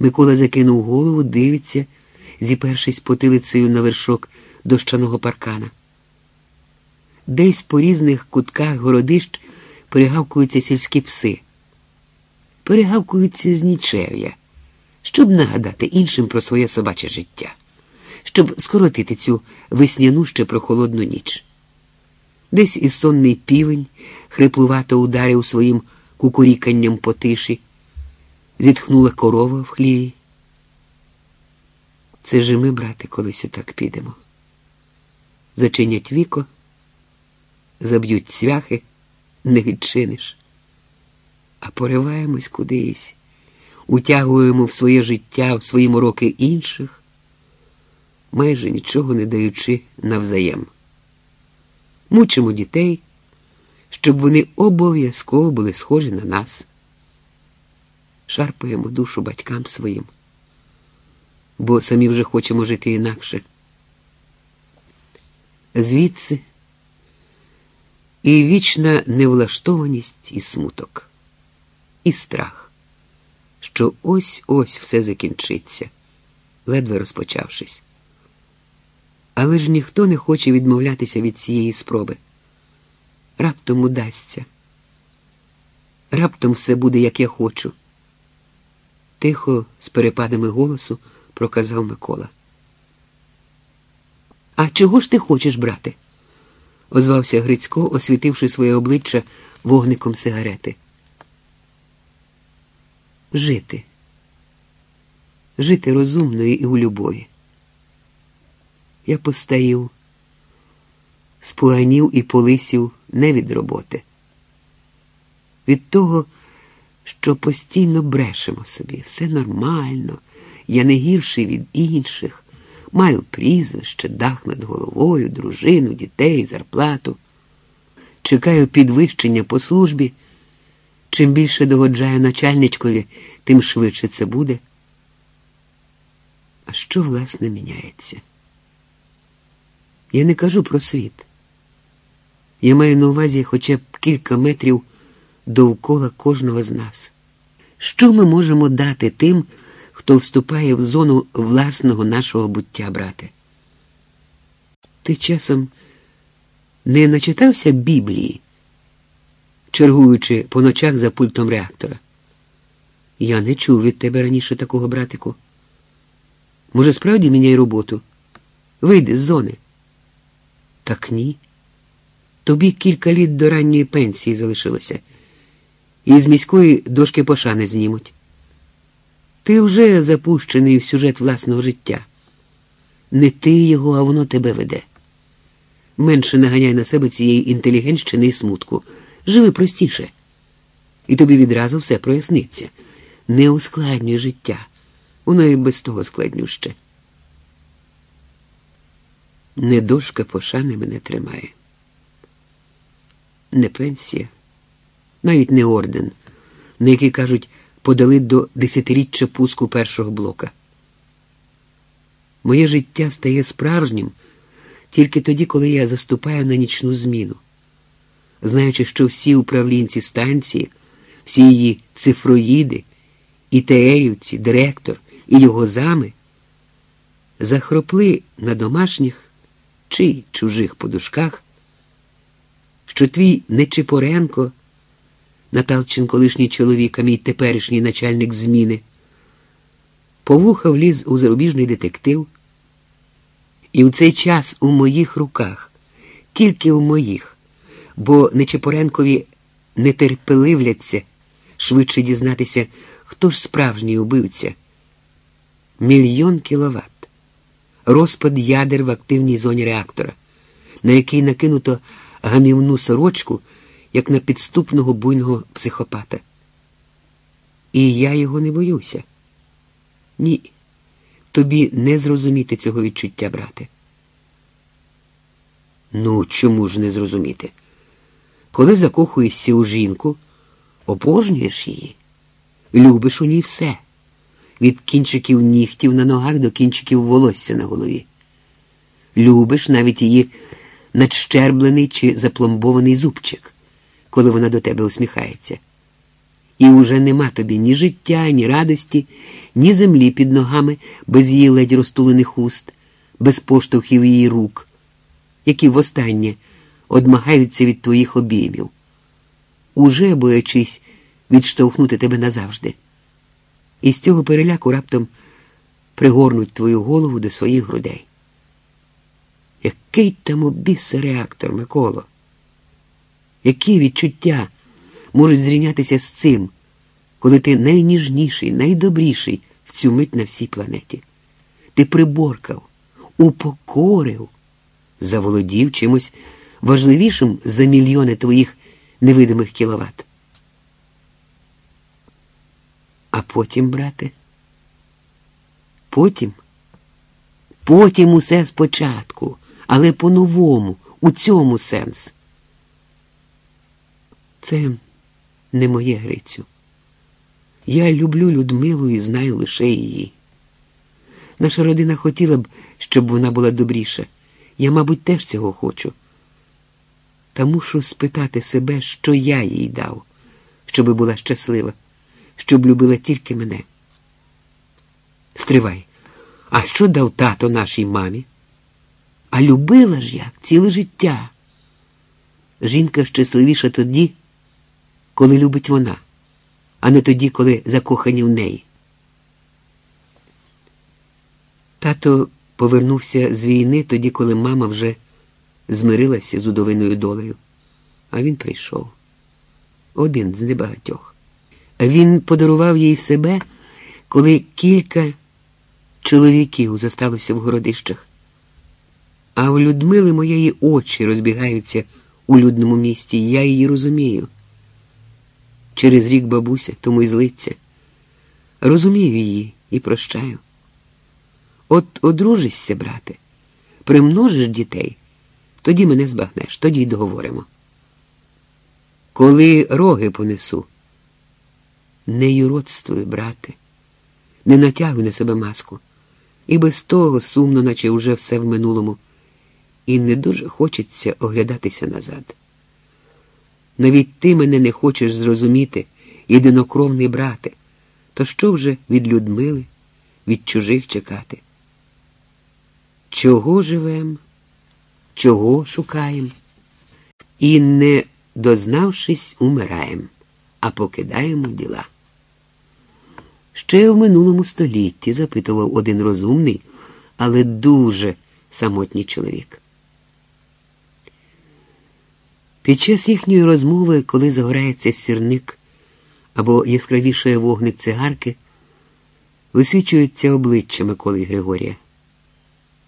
Микола закинув голову, дивиться, зіпершись потилицею на вершок дощаного паркана. Десь по різних кутках городищ перегавкуються сільські пси, перегавкуються з нічев'я, щоб нагадати іншим про своє собаче життя, щоб скоротити цю весняну ще прохолодну ніч. Десь і сонний півень хриплувато ударив своїм кукуріканням по тиші, зітхнула корова в хліві. Це ж ми, брате, колись отак підемо. Зачинять віко, заб'ють цвяхи, не відчиниш, а пориваємось кудись, утягуємо в своє життя, в свої мороки інших, майже нічого не даючи навзаєм. Мучимо дітей, щоб вони обов'язково були схожі на нас. Шарпаємо душу батькам своїм, бо самі вже хочемо жити інакше. Звідси і вічна невлаштованість і смуток, і страх, що ось ось все закінчиться, ледве розпочавшись. Але ж ніхто не хоче відмовлятися від цієї спроби. Раптом удасться. Раптом все буде, як я хочу. Тихо, з перепадами голосу, проказав Микола. А чого ж ти хочеш, брате? озвався Грицько, освітивши своє обличчя вогником сигарети. Жити. Жити розумно і у любові. Я постарів, споганів і полисів не від роботи, від того, що постійно брешемо собі, все нормально, я не гірший від інших, маю прізвище, дах над головою, дружину, дітей, зарплату, чекаю підвищення по службі. Чим більше догоджаю начальничкові, тим швидше це буде. А що, власне, міняється? Я не кажу про світ. Я маю на увазі хоча б кілька метрів довкола кожного з нас. Що ми можемо дати тим, хто вступає в зону власного нашого буття, брате? Ти часом не начитався Біблії, чергуючи по ночах за пультом реактора? Я не чув від тебе раніше такого, братику. Може, справді міняй роботу? Вийди з зони. Так ні. Тобі кілька літ до ранньої пенсії залишилося, і з міської дошки пошани знімуть. Ти вже запущений в сюжет власного життя. Не ти його, а воно тебе веде. Менше наганяй на себе цієї інтелігентщини і смутку. Живи простіше. І тобі відразу все проясниться. Не ускладнюй життя. Воно і без того складнюще. Не дошка пошани мене тримає. Не пенсія, навіть не орден, на який, кажуть, подали до десятиріччя пуску першого блока. Моє життя стає справжнім тільки тоді, коли я заступаю на нічну зміну, знаючи, що всі управлінці станції, всі її цифроїди, ІТЕївці, директор і його зами захропли на домашніх чи чужих подушках, що твій Нечипоренко, Наталчин колишній чоловік, а мій теперішній начальник зміни, повуха вліз у зарубіжний детектив, і в цей час у моїх руках, тільки у моїх, бо Нечипоренкові не терпеливляться швидше дізнатися, хто ж справжній убивця. Мільйон кіловат. Розпад ядер в активній зоні реактора, на який накинуто гамівну сорочку, як на підступного буйного психопата. І я його не боюся. Ні, тобі не зрозуміти цього відчуття, брате. Ну, чому ж не зрозуміти? Коли закохуєшся у жінку, обожнюєш її, любиш у ній все від кінчиків нігтів на ногах до кінчиків волосся на голові. Любиш навіть її надщерблений чи запломбований зубчик, коли вона до тебе усміхається. І уже нема тобі ні життя, ні радості, ні землі під ногами, без її ледь розтулених уст, без поштовхів її рук, які востаннє одмагаються від твоїх обіймів, уже боячись відштовхнути тебе назавжди. І з цього переляку раптом пригорнуть твою голову до своїх грудей. Який там обісся реактор, Миколо? Які відчуття можуть зрівнятися з цим, коли ти найніжніший, найдобріший в цю мить на всій планеті? Ти приборкав, упокорив, заволодів чимось важливішим за мільйони твоїх невидимих кіловат. А потім, брате, потім, потім усе спочатку, але по-новому, у цьому сенс. Це не моє Грицю. Я люблю Людмилу і знаю лише її. Наша родина хотіла б, щоб вона була добріша. Я, мабуть, теж цього хочу. Та мушу спитати себе, що я їй дав, щоби була щаслива, щоб любила тільки мене. Стривай, а що дав тато нашій мамі? А любила ж як ціле життя. Жінка щасливіша тоді, коли любить вона, а не тоді, коли закохані в неї. Тато повернувся з війни тоді, коли мама вже змирилася з удовиною долею. А він прийшов один з небагатьох. Він подарував їй себе, коли кілька чоловіків зосталося в городищах. А у Людмили моєї очі розбігаються у людному місті, я її розумію. Через рік бабуся, тому й злиться. Розумію її і прощаю. От одружишся, брате, примножиш дітей, тоді мене збагнеш, тоді й договоримо. Коли роги понесу, не юродствуй, брате, не натягуй на себе маску. І без того сумно, наче вже все в минулому, і не дуже хочеться оглядатися назад. Навіть ти мене не хочеш зрозуміти, єдинокровний брате, то що вже від Людмили, від чужих чекати? Чого живем, чого шукаєм? І не дознавшись, умираєм, а покидаємо діла. Ще в минулому столітті запитував один розумний, але дуже самотній чоловік. Під час їхньої розмови, коли загорається сірник або яскравішає вогник цигарки, висвічується обличчя Миколи Григорія.